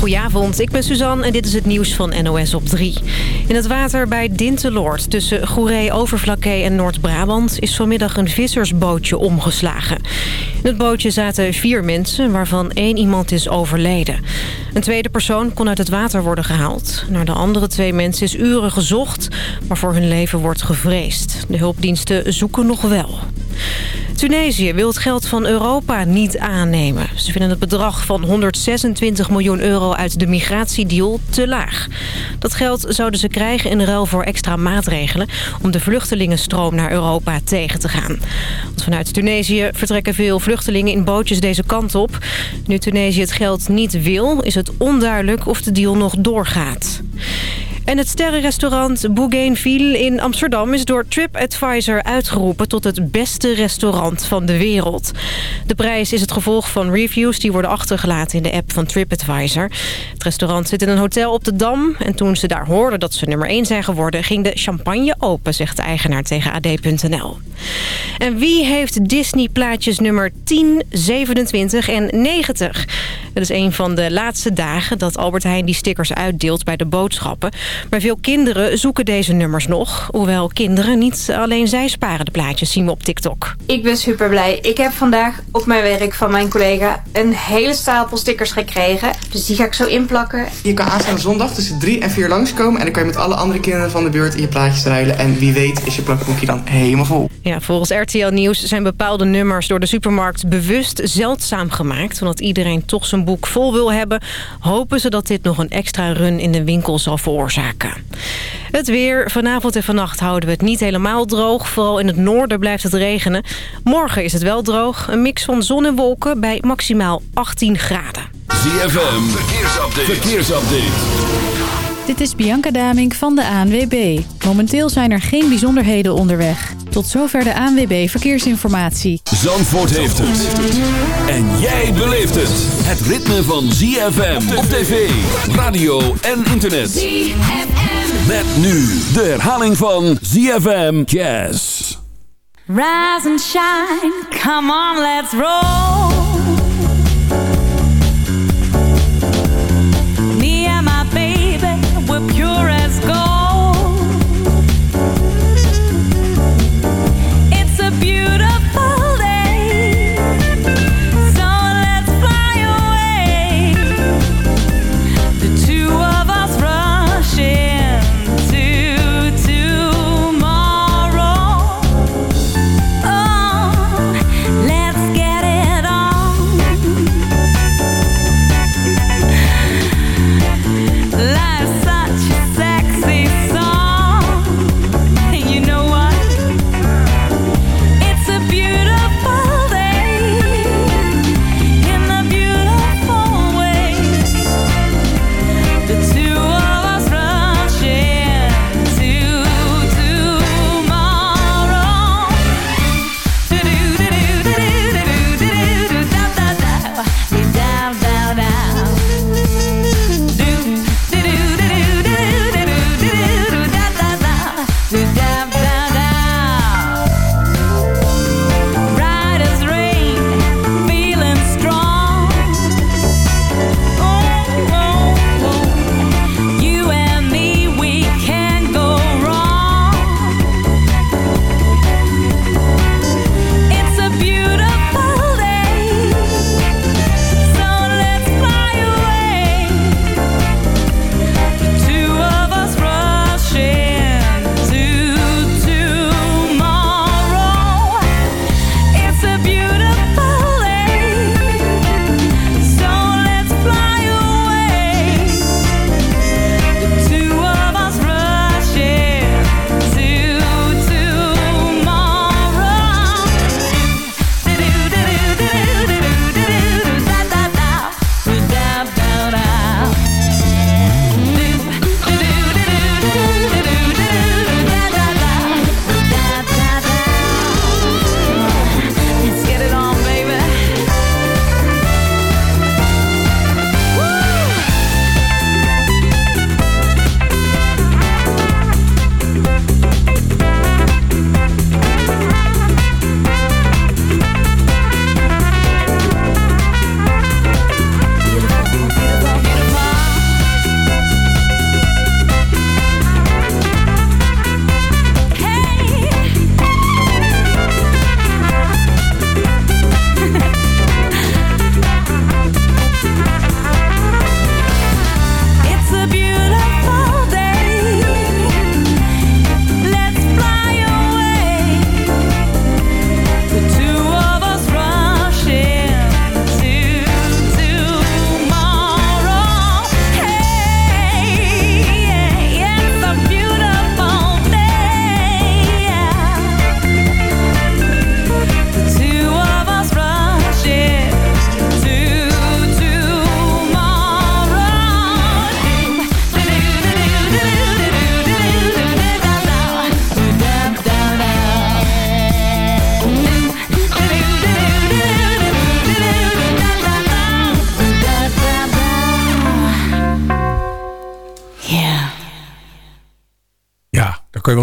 Goedenavond, ik ben Suzanne en dit is het nieuws van NOS op 3. In het water bij Dinteloord tussen Goeree, Overflakke en Noord-Brabant... is vanmiddag een vissersbootje omgeslagen. In het bootje zaten vier mensen, waarvan één iemand is overleden. Een tweede persoon kon uit het water worden gehaald. Naar de andere twee mensen is uren gezocht, maar voor hun leven wordt gevreesd. De hulpdiensten zoeken nog wel. Tunesië wil het geld van Europa niet aannemen. Ze vinden het bedrag van 126 miljoen euro uit de migratiedeal te laag. Dat geld zouden ze krijgen in ruil voor extra maatregelen... om de vluchtelingenstroom naar Europa tegen te gaan. Want vanuit Tunesië vertrekken veel vluchtelingen in bootjes deze kant op. Nu Tunesië het geld niet wil, is het onduidelijk of de deal nog doorgaat. En het sterrenrestaurant Bougainville in Amsterdam is door TripAdvisor uitgeroepen tot het beste restaurant van de wereld. De prijs is het gevolg van reviews die worden achtergelaten in de app van TripAdvisor. Het restaurant zit in een hotel op de Dam en toen ze daar hoorden dat ze nummer 1 zijn geworden ging de champagne open, zegt de eigenaar tegen AD.nl. En wie heeft Disney plaatjes nummer 10, 27 en 90? Het is een van de laatste dagen dat Albert Heijn die stickers uitdeelt bij de boodschappen. Maar veel kinderen zoeken deze nummers nog. Hoewel kinderen niet alleen zij sparen de plaatjes, zien we op TikTok. Ik ben super blij. Ik heb vandaag op mijn werk van mijn collega een hele stapel stickers gekregen. Dus die ga ik zo inplakken. Je kan aanstaande zondag tussen drie en vier langskomen. En dan kan je met alle andere kinderen van de buurt in je plaatjes ruilen. En wie weet is je plakboekje dan helemaal vol. Ja, volgens RTL Nieuws zijn bepaalde nummers door de supermarkt bewust zeldzaam gemaakt. Omdat iedereen toch zijn boek vol wil hebben, hopen ze dat dit nog een extra run in de winkel zal veroorzaken. Het weer. Vanavond en vannacht houden we het niet helemaal droog. Vooral in het noorden blijft het regenen. Morgen is het wel droog. Een mix van zon en wolken bij maximaal 18 graden. Verkeersupdate. Dit is Bianca Damink van de ANWB. Momenteel zijn er geen bijzonderheden onderweg. Tot zover de ANWB Verkeersinformatie. Zandvoort heeft het. En jij beleeft het. Het ritme van ZFM op tv, radio en internet. ZFM. Met nu de herhaling van ZFM Jazz. Rise and shine, come on let's roll.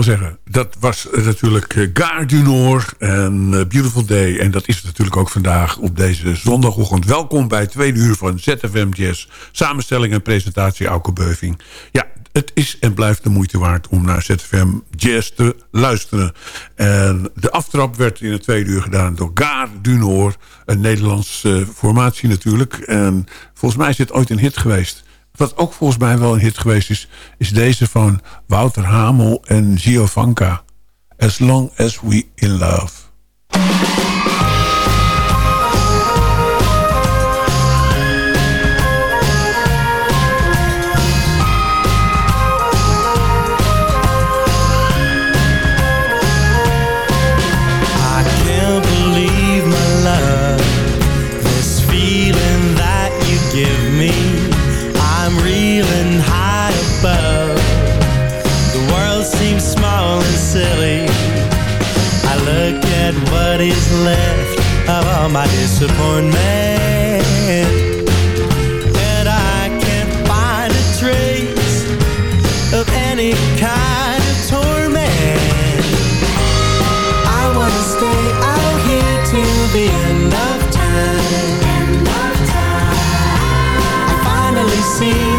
Zeggen. Dat was natuurlijk uh, Gare du en Beautiful Day. En dat is het natuurlijk ook vandaag op deze zondagochtend. Welkom bij tweede uur van ZFM Jazz. Samenstelling en presentatie Auke Beuving. Ja, het is en blijft de moeite waard om naar ZFM Jazz te luisteren. En de aftrap werd in het tweede uur gedaan door Gare du Nord. Een Nederlandse formatie natuurlijk. En volgens mij is dit ooit een hit geweest. Wat ook volgens mij wel een hit geweest is... is deze van Wouter Hamel en Giovanka. As long as we in love. Disappointment And I can't find a trace of any kind of torment. I wanna stay out here till the end of time. I finally seen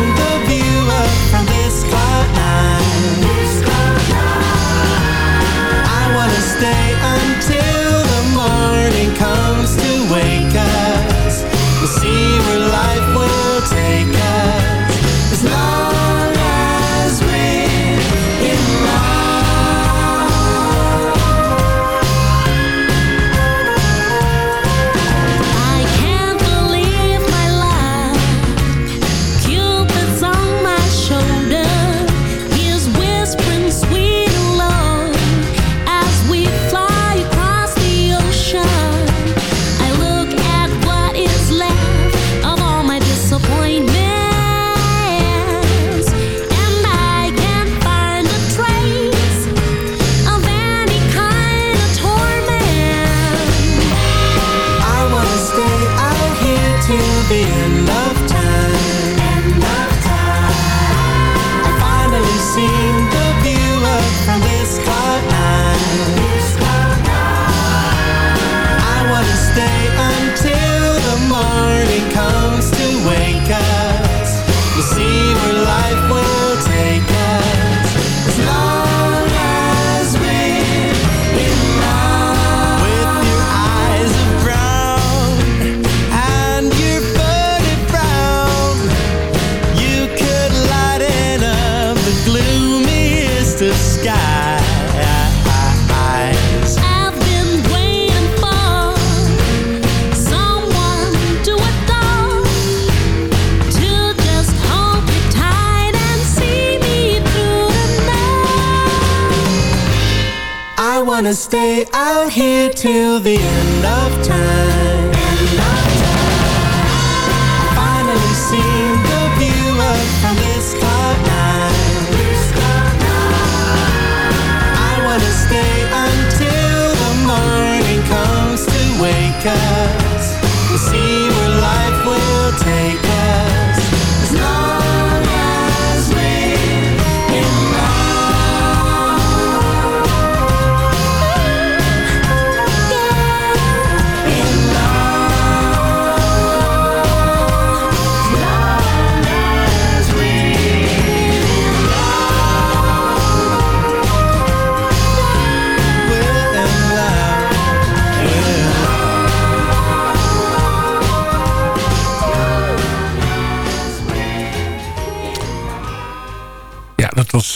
I wanna stay out here till the end of time.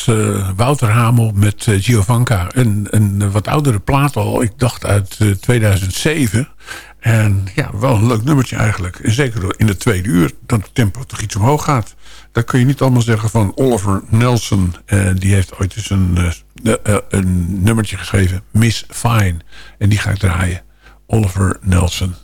Eh, Wouter Hamel met uh, Giovanka. Een, een wat oudere plaat al. Ik dacht uit uh, 2007. En ja, wel een leuk nummertje eigenlijk. En zeker in het tweede uur. Dat het tempo toch iets omhoog gaat. Dat kun je niet allemaal zeggen van Oliver Nelson. die heeft ooit eens een, een nummertje geschreven. Miss Fine. En die ga ik draaien. Oliver Nelson.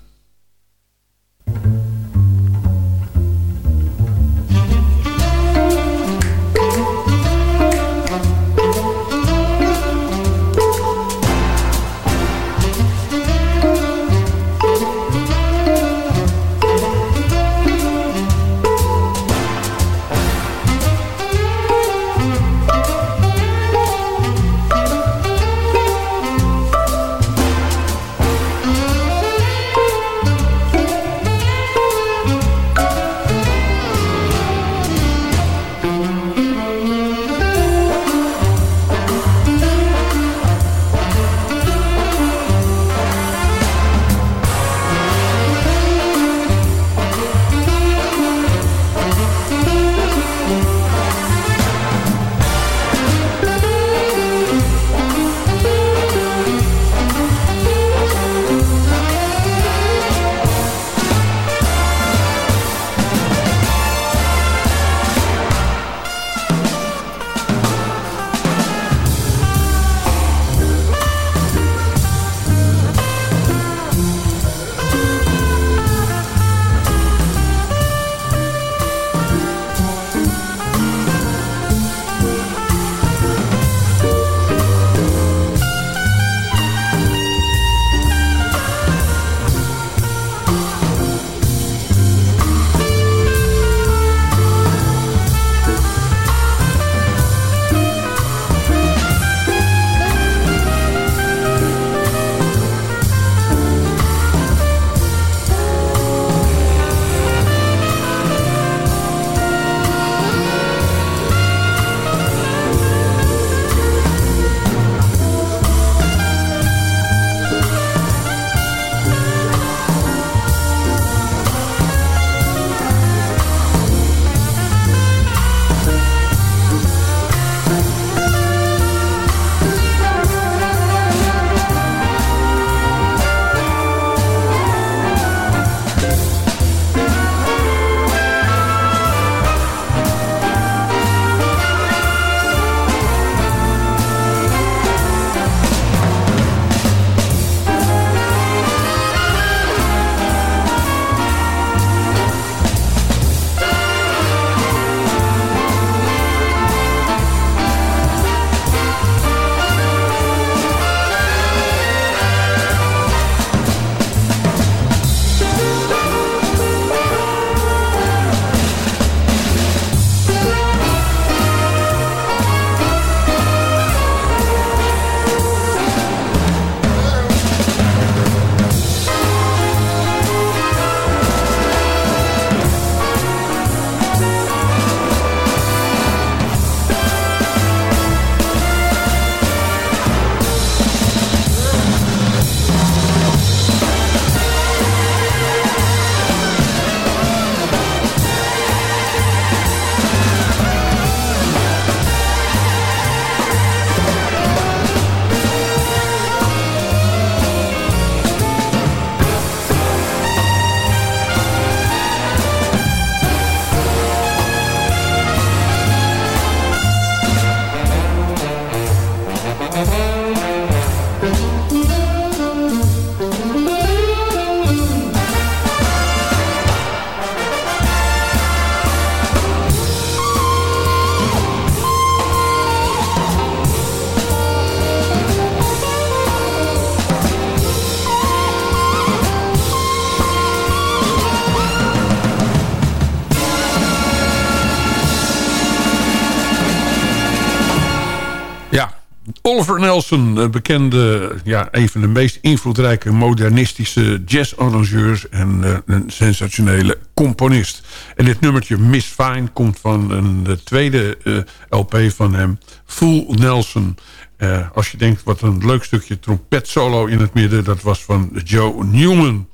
Oliver Nelson, een bekende, ja, een van de meest invloedrijke modernistische jazz-arrangeurs en eh, een sensationele componist. En dit nummertje Miss Fine komt van een de tweede eh, LP van hem, Fool Nelson. Eh, als je denkt, wat een leuk stukje trompet solo in het midden, dat was van Joe Newman.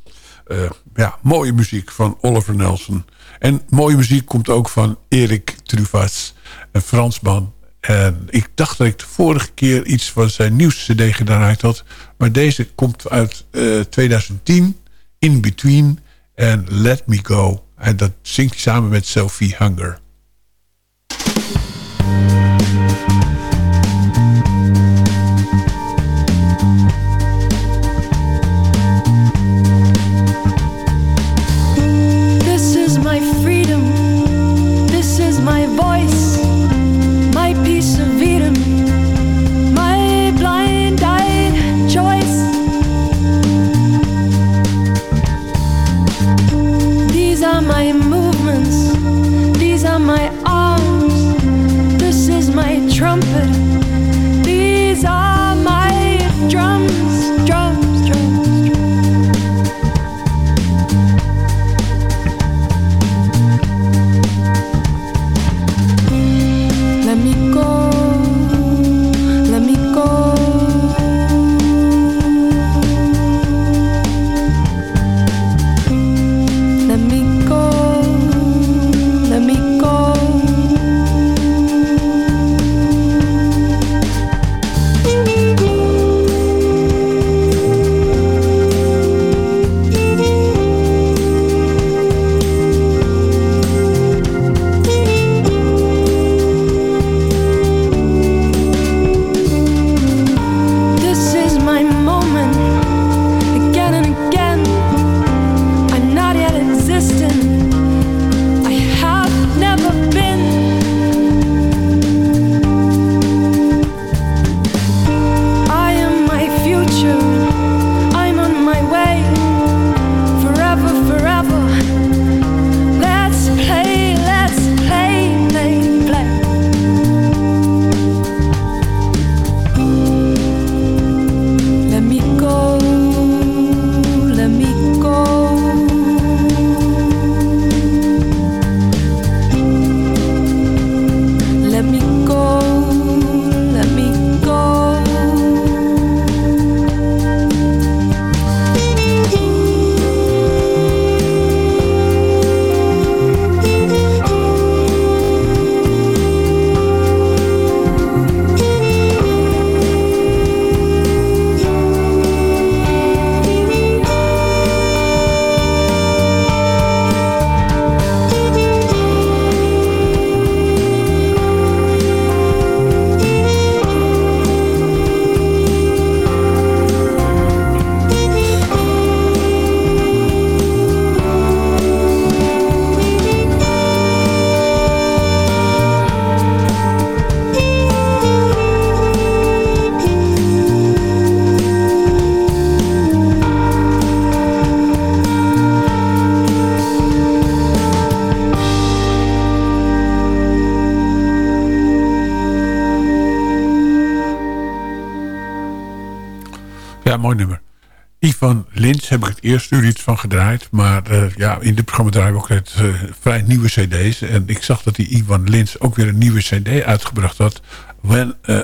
Eh, ja, mooie muziek van Oliver Nelson. En mooie muziek komt ook van Erik Truvas, een Fransman. En ik dacht dat ik de vorige keer iets van zijn nieuwste cd gedaan had. Maar deze komt uit eh, 2010, In Between en Let Me Go. En dat zingt hij samen met Sophie Hunger. Mooi nummer. Ivan Lins heb ik het eerste uur iets van gedraaid. Maar eh, ja, in dit programma draaien we ook het, eh, vrij nieuwe cd's. En ik zag dat die Ivan Lins ook weer een nieuwe cd uitgebracht had. When eh,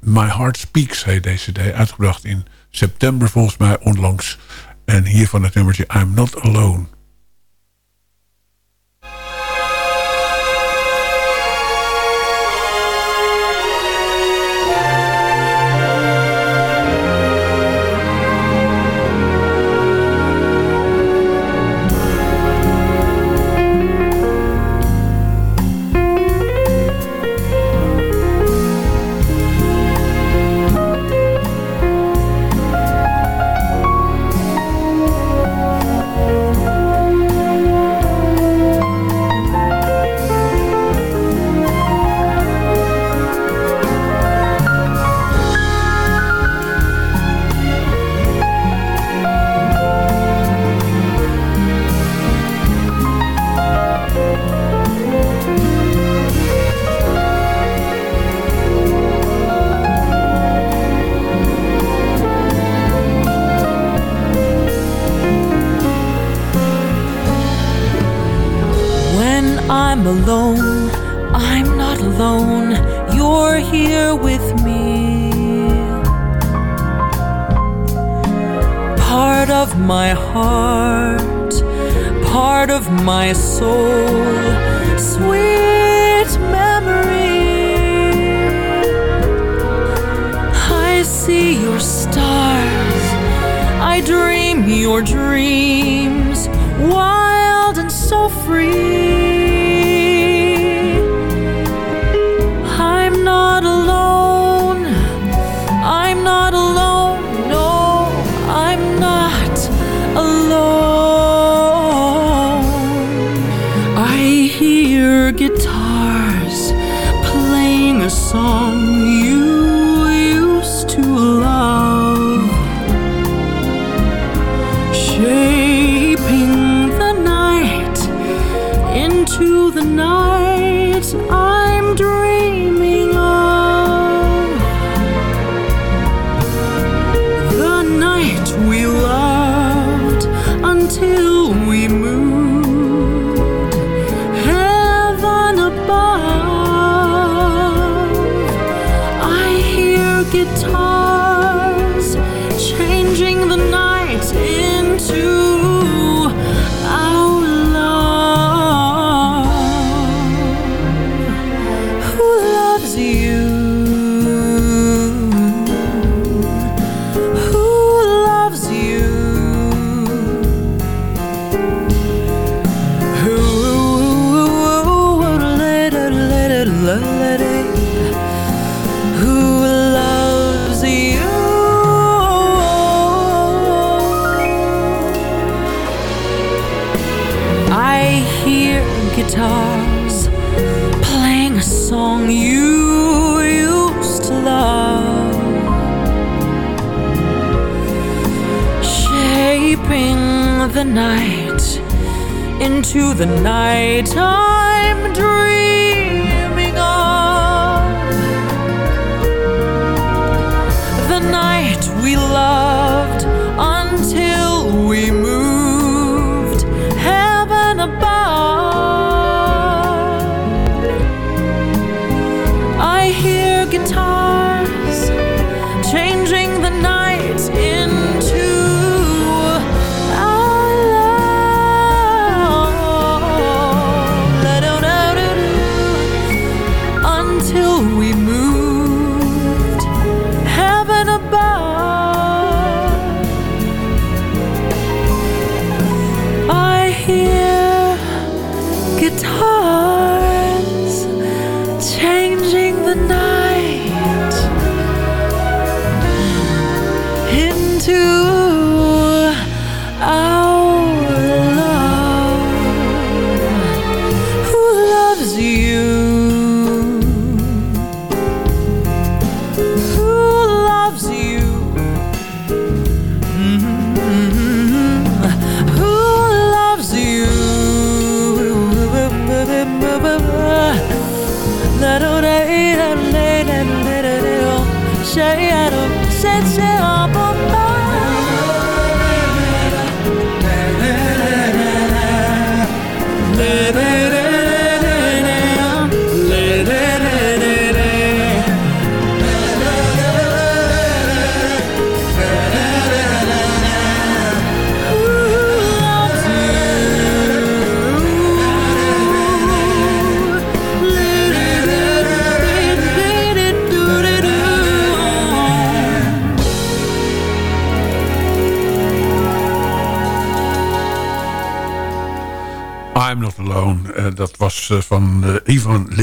My Heart Speaks heet deze cd. Uitgebracht in september volgens mij onlangs. En hiervan het nummertje I'm Not Alone.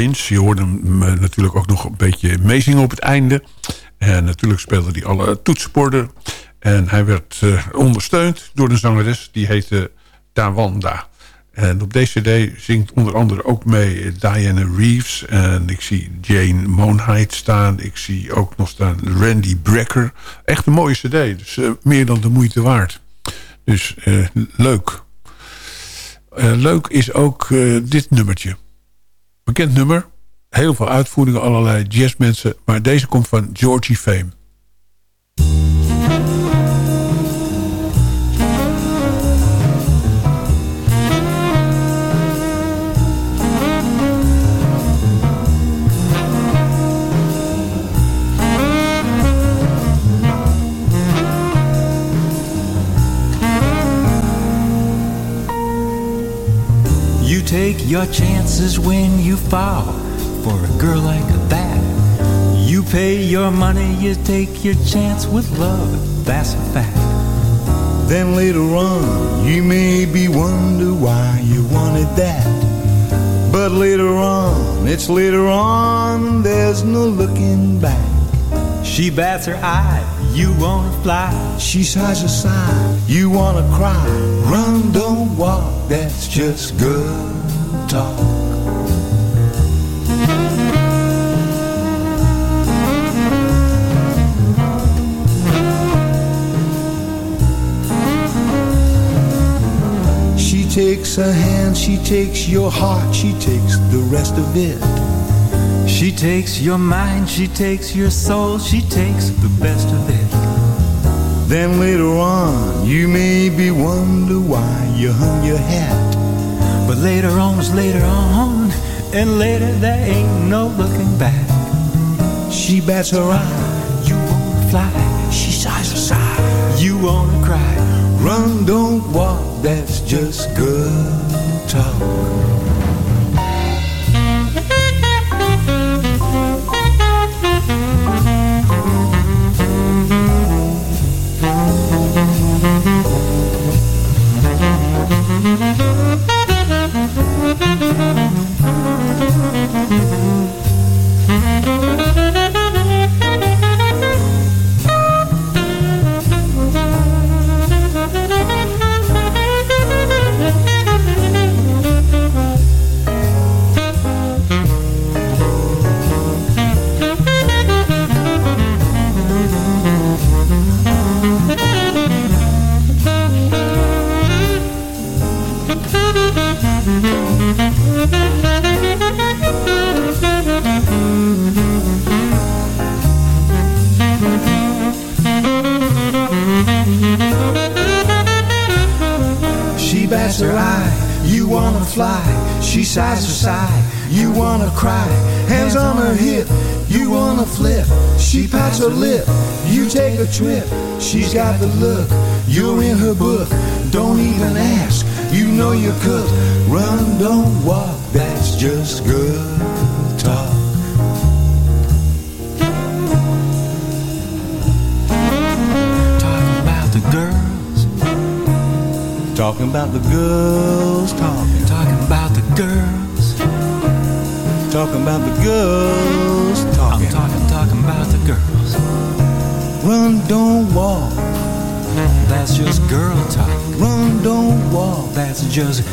Je hoorde hem eh, natuurlijk ook nog een beetje meezingen op het einde. En natuurlijk speelde hij alle toetsenborden. En hij werd eh, ondersteund door een zangeres. Die heette Tawanda. En op deze cd zingt onder andere ook mee Diana Reeves. En ik zie Jane Monheit staan. Ik zie ook nog staan Randy Brecker. Echt een mooie cd. Dus eh, meer dan de moeite waard. Dus leuk. Leuk is ook dit nummertje. Bekend nummer. Heel veel uitvoeringen, allerlei jazzmensen. Maar deze komt van Georgie Fame. Your chances when you fall for a girl like that. You pay your money, you take your chance with love, that's a fact. Then later on, you maybe wonder why you wanted that. But later on, it's later on, there's no looking back. She bats her eye, you wanna fly. She sighs a sigh, you wanna cry. Run, don't walk, that's just good talk. She takes a hand, she takes your heart, she takes the rest of it. She takes your mind, she takes your soul, she takes the best of it. Then later on, you maybe wonder why you hung your hat. But later on is later on, and later there ain't no looking back. She bats her eye, You wanna fly, she sighs a sigh. you wanna cry. Run, don't walk, that's just good talk. Trip. She's got the look, you're in her book. Don't even ask, you know you're cooked. Run, don't walk, that's just good talk. Talking about the girls, Talking about the girls, talking. talking about the girls. Talking about the girls, talking. Run, don't walk. That's just girl talk. Run, don't walk. That's just,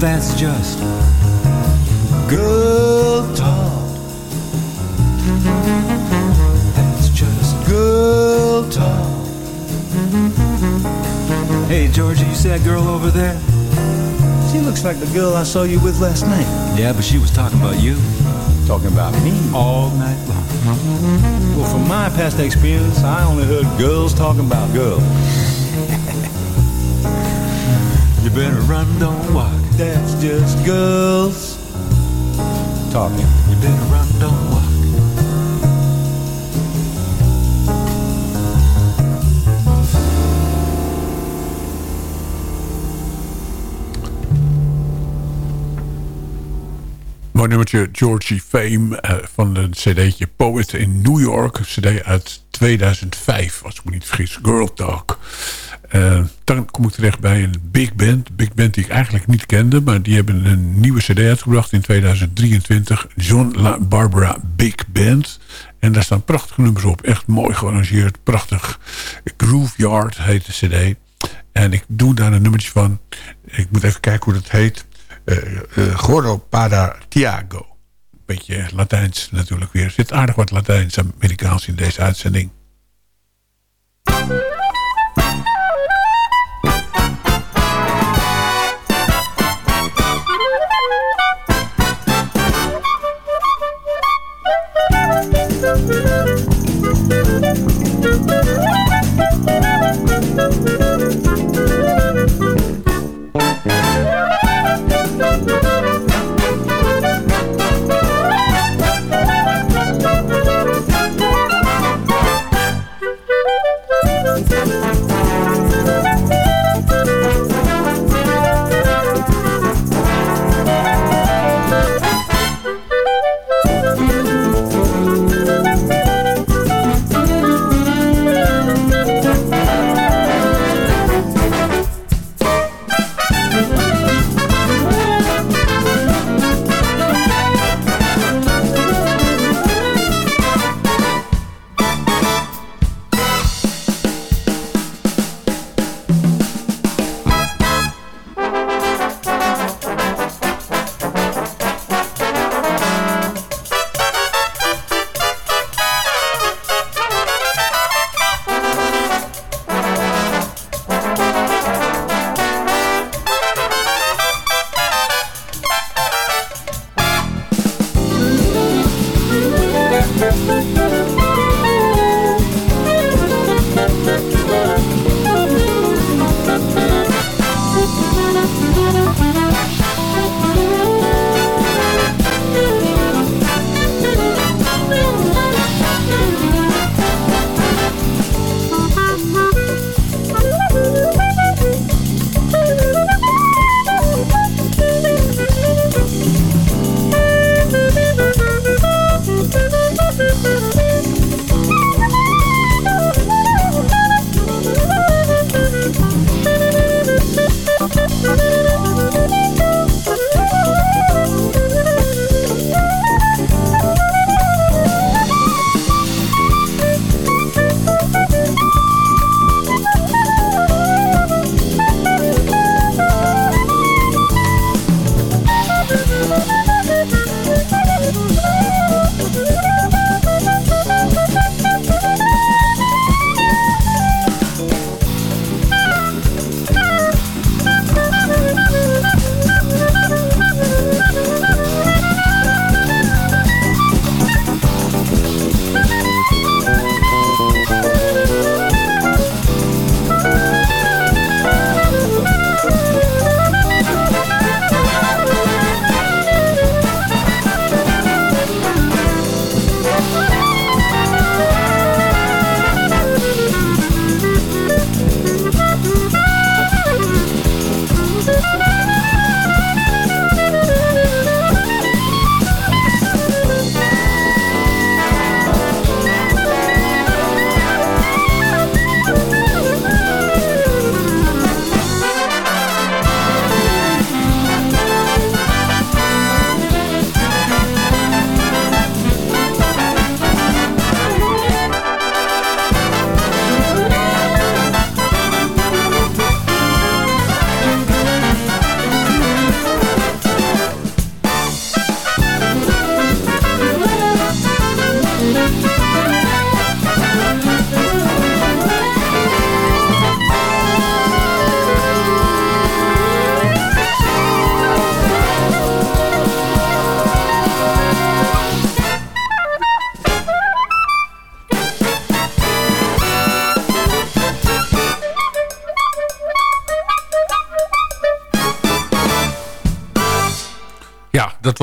that's just. Girl talk. That's just. Girl talk. Hey, Georgie, you see that girl over there? She looks like the girl I saw you with last night. Yeah, but she was talking about you Talking about me. all night long. Well, from my past experience, I only heard girls talking about girls. You better run, don't walk. That's just girls talking. You better run, don't walk. Nummertje Georgie Fame eh, van een cd'tje Poet in New York. Een cd uit 2005, als ik me niet vergis. Girl Talk. Eh, dan kom ik terecht bij een big band. Big band die ik eigenlijk niet kende. Maar die hebben een nieuwe cd uitgebracht in 2023. John La Barbara Big Band. En daar staan prachtige nummers op. Echt mooi gearrangeerd. Prachtig. Grooveyard heet de cd. En ik doe daar een nummertje van. Ik moet even kijken hoe dat heet. Eh eh, Goro Pada Tiago. Beetje Latijns natuurlijk weer. Er zit aardig wat Latijns-Amerikaans in deze uitzending.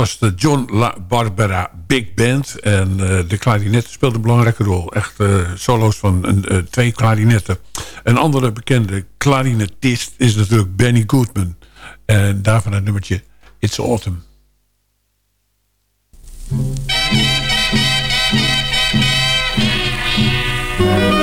Was de John La Barbera Big Band. En eh, de klarinet speelde een belangrijke rol. Echt eh, solo's van eh, twee klarinetten. Een andere bekende klarinetist is natuurlijk Benny Goodman. En daarvan het nummertje It's Autumn. Old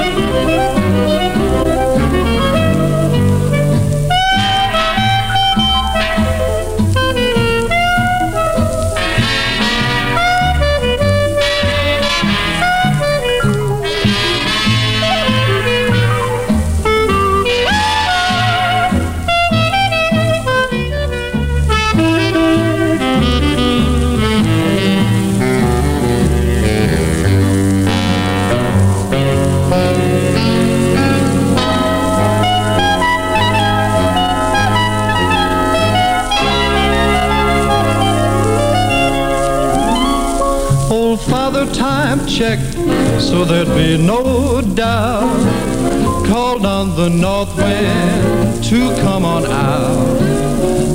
so there'd be no doubt. Called on the north wind to come on out.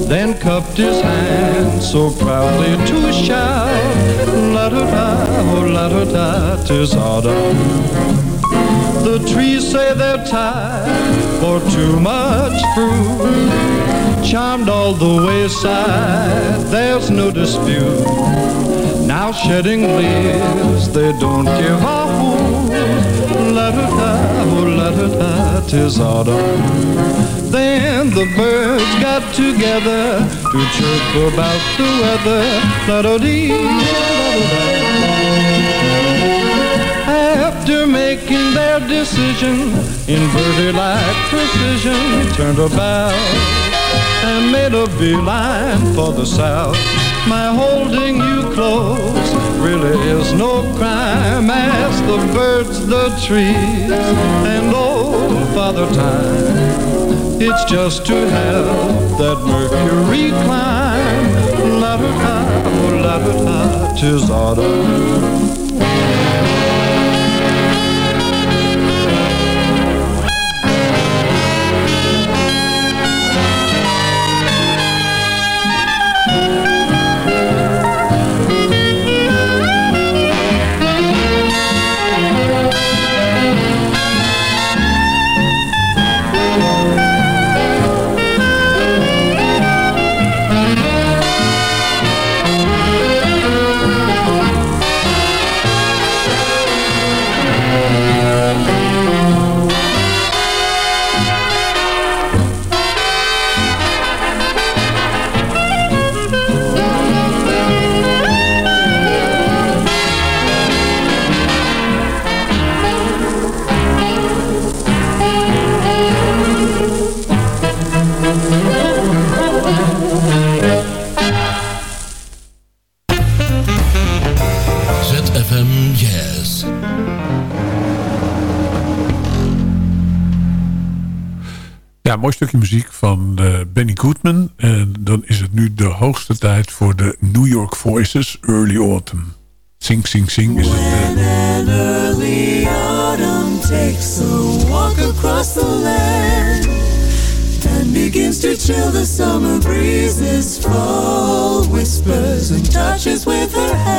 Then cupped his hand so proudly to shout. La-da-da, oh la-da-da, tis autumn. The trees say they're tired for too much fruit. Charmed all the wayside, there's no dispute. Now shedding leaves, they don't give a hoot. La-da-da, oh la-da-da, tis autumn. Then the birds got together to chirp about the weather. La-da-dee, la-da-da. After making their decision in birdie-like precision, turned about and made a beeline for the south. My holding you close really is no crime. Ask the birds, the trees, and old Father Time. It's just to help that Mercury climb. La-da-da, oh la-da-da, tis autumn. Mooi stukje muziek van eh, Benny Goodman. En dan is het nu de hoogste tijd voor de New York Voices Early Autumn. Sing, sing, sing is het. eh, An early autumn takes a walk across the land and begins to chill the summer breezes, fall whispers and touches with her hand.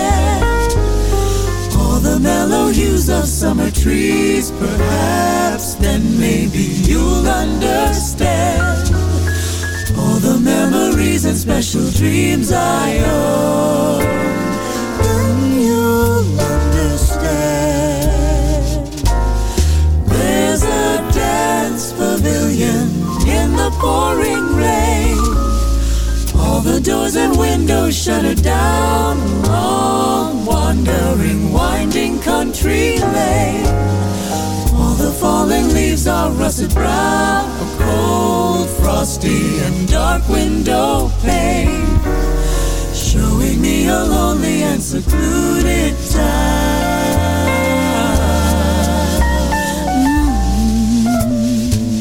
Of summer trees, perhaps then maybe you'll understand. All the memories and special dreams I own. Doors and windows shuttered down. Long wandering, winding country lane. All the falling leaves are russet brown. A cold, frosty, and dark window pane. Showing me a lonely and secluded town. Mm.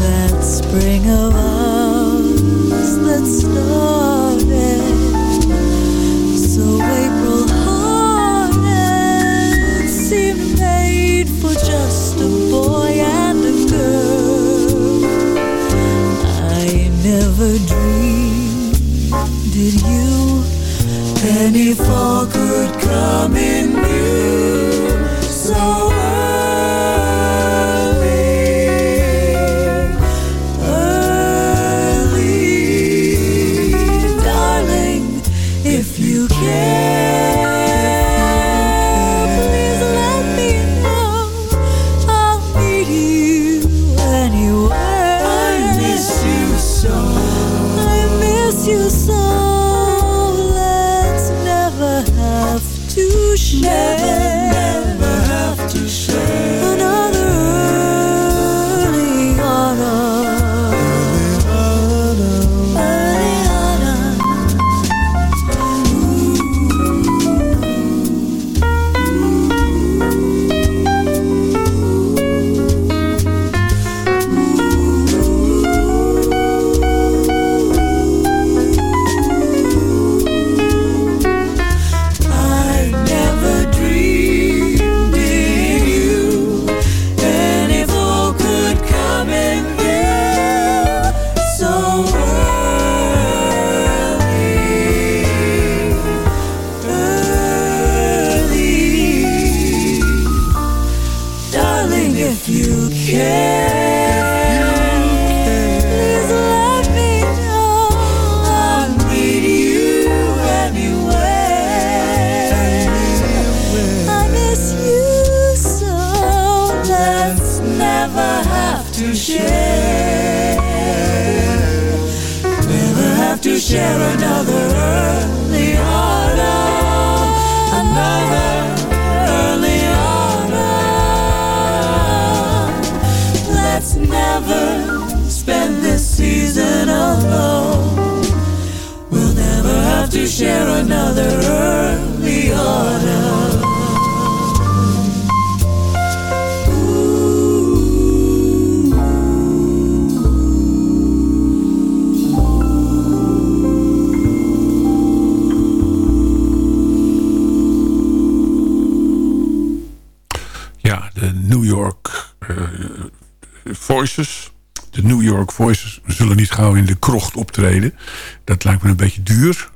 That spring of Any fall could come in view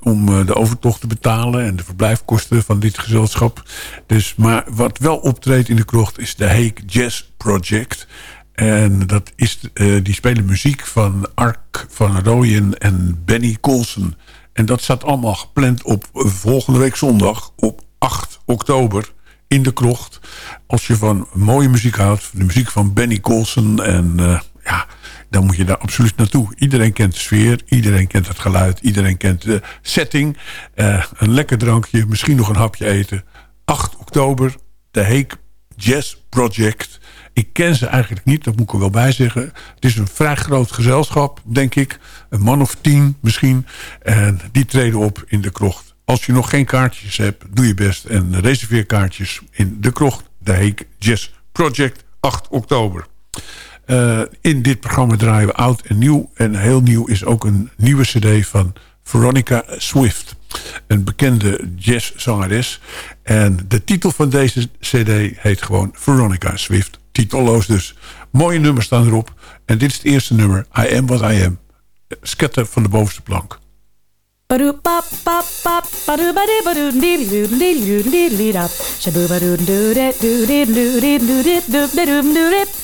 om eh, de overtocht te betalen... en de verblijfkosten van dit gezelschap. Dus, maar wat wel optreedt in de krocht is de Hague Jazz Project... En dat is, eh, die spelen muziek van Ark van Rooyen en Benny Colson. En dat staat allemaal gepland op volgende week zondag op 8 oktober in de krocht. Als je van mooie muziek houdt, de muziek van Benny Colson en eh, ja, dan moet je daar absoluut naartoe. Iedereen kent de sfeer, iedereen kent het geluid, iedereen kent de setting. Eh, een lekker drankje, misschien nog een hapje eten. 8 oktober, de Heek Jazz Project. Ik ken ze eigenlijk niet, dat moet ik er wel bij zeggen. Het is een vrij groot gezelschap, denk ik. Een man of tien misschien. En die treden op in de krocht Als je nog geen kaartjes hebt, doe je best. En reserveer kaartjes in de krocht. De Heek Jazz Project, 8 oktober. Eh, in dit programma draaien we oud en nieuw. En heel nieuw is ook een nieuwe cd van Veronica Swift. Een bekende jazzzangeres. En de titel van deze cd heet gewoon Veronica Swift. Titelloos dus. Mooie nummers staan erop. En dit is het eerste nummer. I Am What I Am. Sketter van de bovenste plank.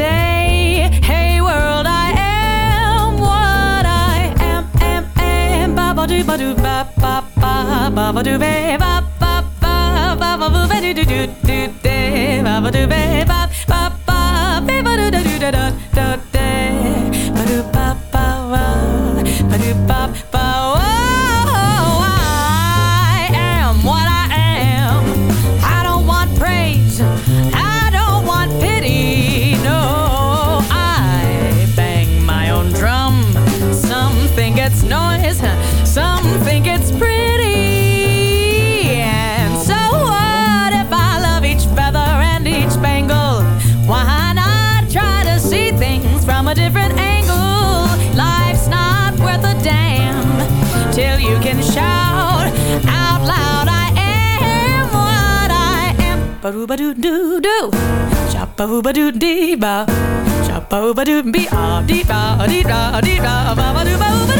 say, hey world, I am what I am, am, am. Ba ba do ba do ba ba ba ba ba do ba ba ba ba ba ba do do do do ba ba do ba. Am. Ba doo doo doo. Choppa ba doo dee ba. Choppa ba doo be ah dee ba dee da dee da ba ba doo ba ba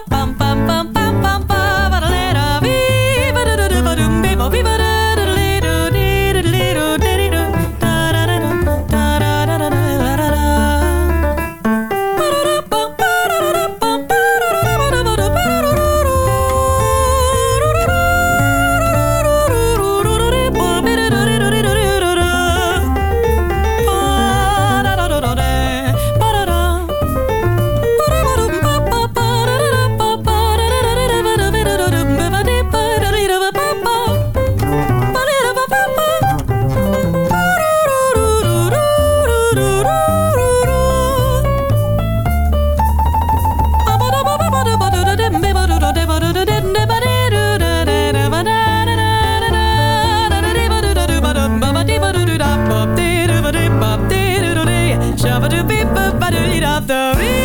do beep, ba do dee da, the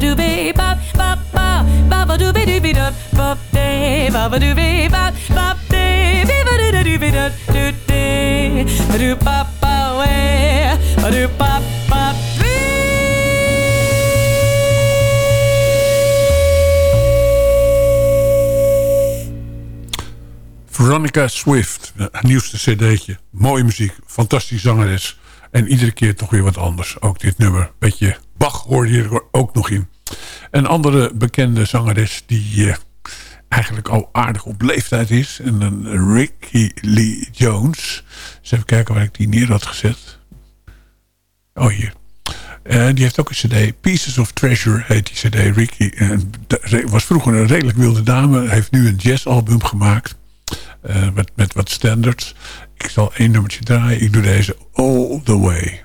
doo wee. doo be bop bop ba ba ba doo be doo be dop bop day ba ba doo be bop bop day be ba doo doo be dop doo day ba doo bop ba way ba doo bop bop Veronica Swift, haar nieuwste cd'tje. Mooie muziek, fantastisch zangeres. En iedere keer toch weer wat anders. Ook dit nummer, beetje Hoorde je ook nog in. Een andere bekende zangeres die eh, eigenlijk al aardig op leeftijd is. En een Ricky Lee Jones. Eens even kijken waar ik die neer had gezet. Oh, hier. Eh, die heeft ook een cd. Pieces of Treasure heet die cd. Ricky was vroeger een redelijk wilde dame. Heeft nu een jazzalbum gemaakt. Eh, met, met wat standards. Ik zal één nummertje draaien. Ik doe deze All The Way.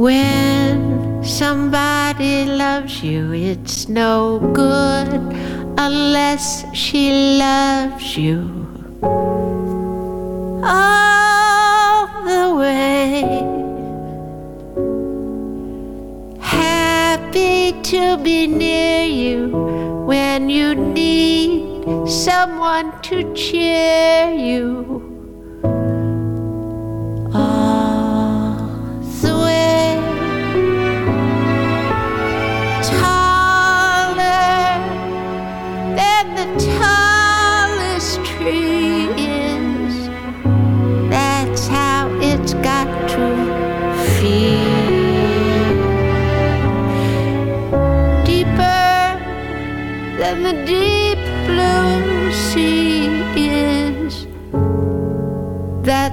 When somebody loves you, it's no good unless she loves you all the way. Happy to be near you when you need someone to cheer you.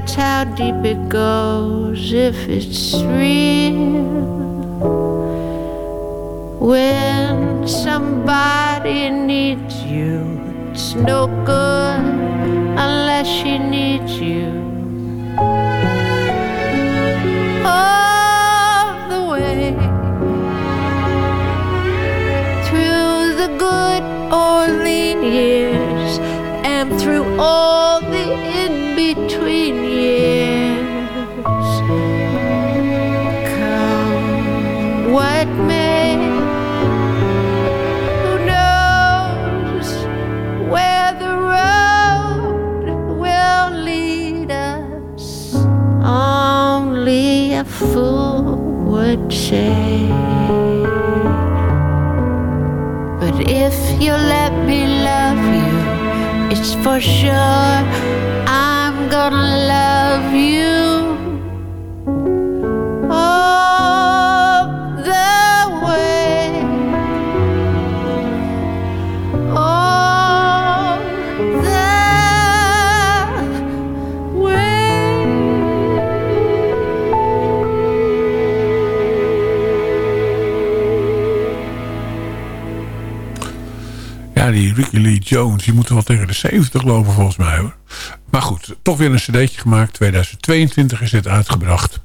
That's how deep it goes if it's real. When somebody needs you, it's no good unless she needs you. All the way through the good or lean years and through all the in between fool would say. But if you let me love you, it's for sure I'm gonna love you Jones, die moeten wel tegen de 70 lopen volgens mij hoor. Maar goed, toch weer een cd'tje gemaakt. 2022 is dit uitgebracht.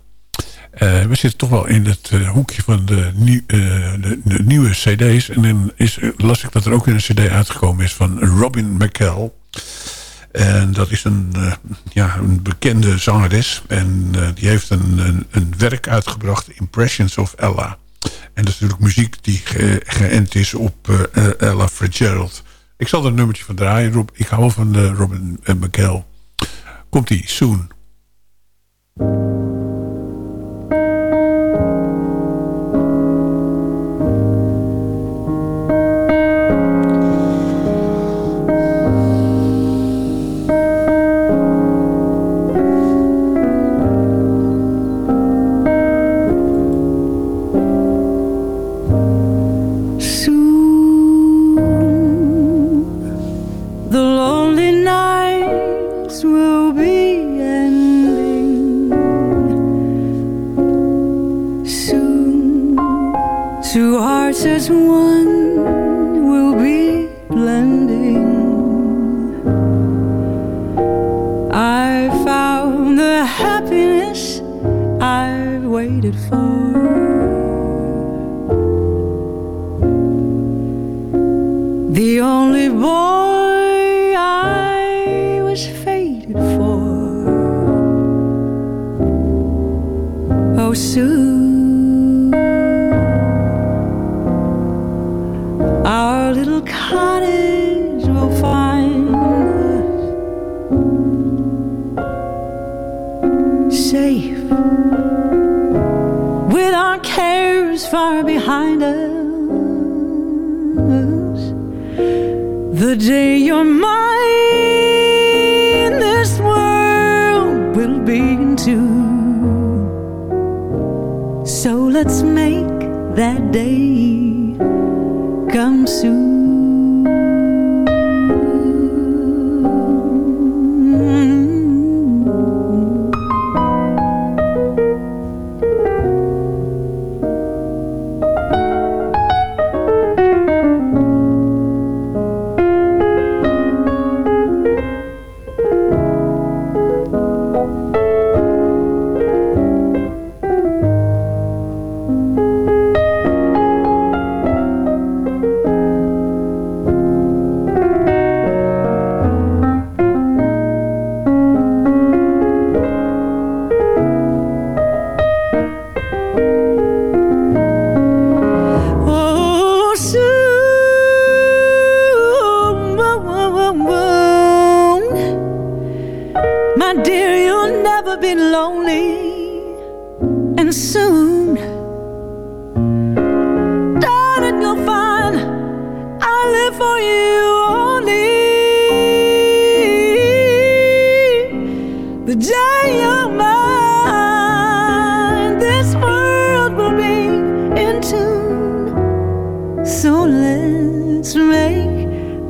Eh, we zitten toch wel in het eh, hoekje van eh, de, de nieuwe cd's. En dan is, las ik dat er ook weer een cd uitgekomen is van Robin McKell. En dat is een, ja, een bekende zangeres. En die heeft een, een, werk uitgebracht, Impressions of Ella. En dat is natuurlijk muziek die ge- geënt is op Ella Fitzgerald. Ik zal er een nummertje van draaien. Rob, ik hou van eh, Robin eh, McKell. Komt-ie. Soon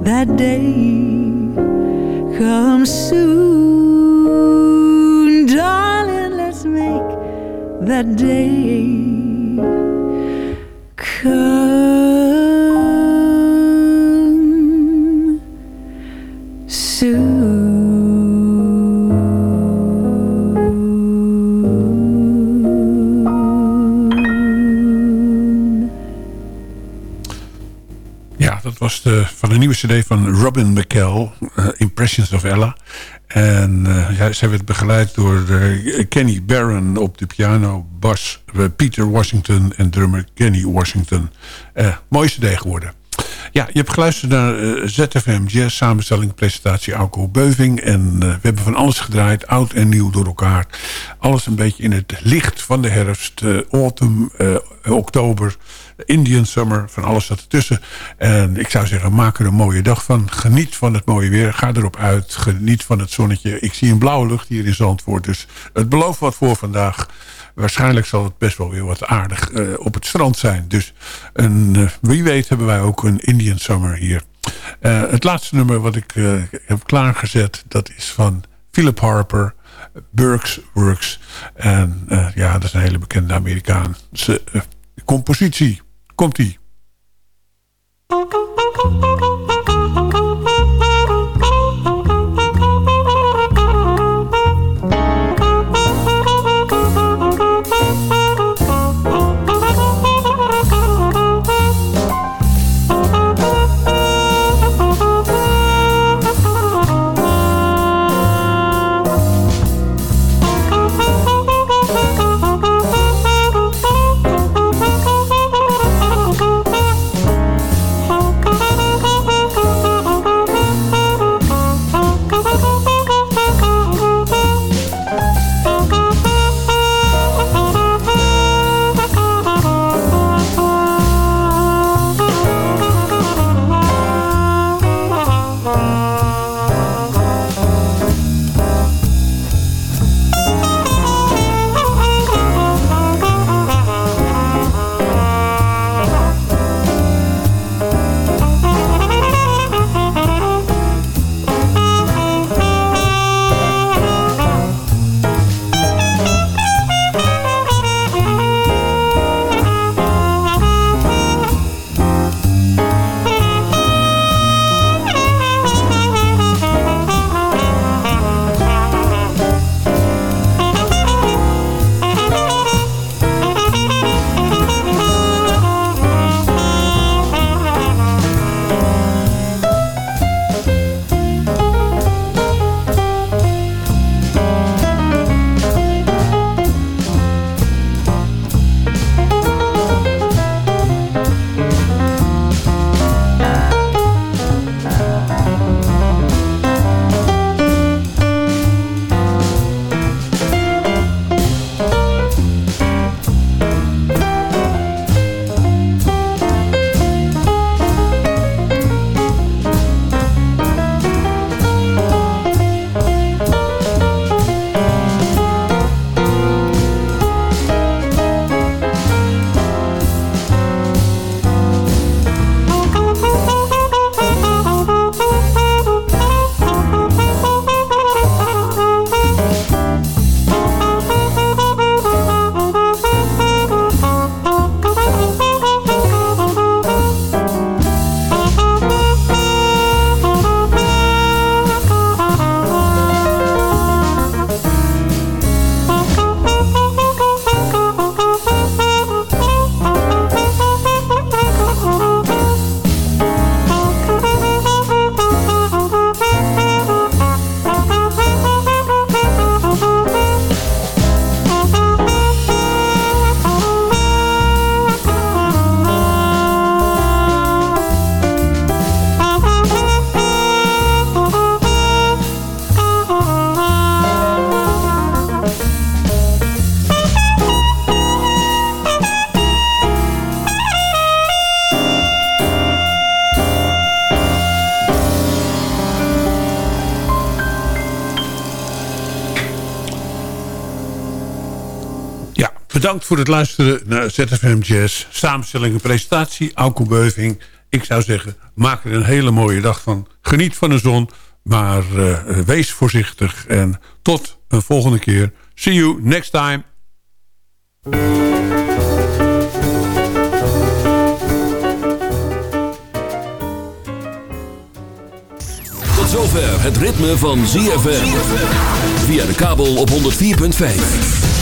that day come soon. Darling, let's make that day cd van Robin McKell, eh, Impressions of Ella. En eh, ja, zij werd begeleid door eh, Kenny Barron op de piano, bas Peter Washington en drummer Kenny Washington. Mooie cd geworden. Ja, je hebt geluisterd naar ZFM Jazz, samenstelling, presentatie Alco Beuving. En we hebben van alles gedraaid, oud en nieuw door elkaar. Alles een beetje in het licht van de herfst, eh, autumn, oktober, Indian summer, van alles zat ertussen. En ik zou zeggen, maak er een mooie dag van. Geniet van het mooie weer, ga erop uit, geniet van het zonnetje. Ik zie een blauwe lucht hier in Zandvoort, dus het belooft wat voor vandaag. Waarschijnlijk zal het best wel weer wat aardig eh, op het strand zijn. Dus een, eh, wie weet hebben wij ook een Indian Summer hier. Eh, het laatste nummer wat ik heb klaargezet... dat is van Philip Harper, Burks Works. En ja, dat is een hele bekende Amerikaanse compositie. Komt-ie. Bedankt voor het luisteren naar ZFM Jazz. Samenstelling en presentatie, Auko Beuving. Ik zou zeggen, maak er een hele mooie dag van. Geniet van de zon, maar eh, wees voorzichtig. En tot een volgende keer. See you next time. Tot zover het ritme van ZFM. Via de kabel op 104.5.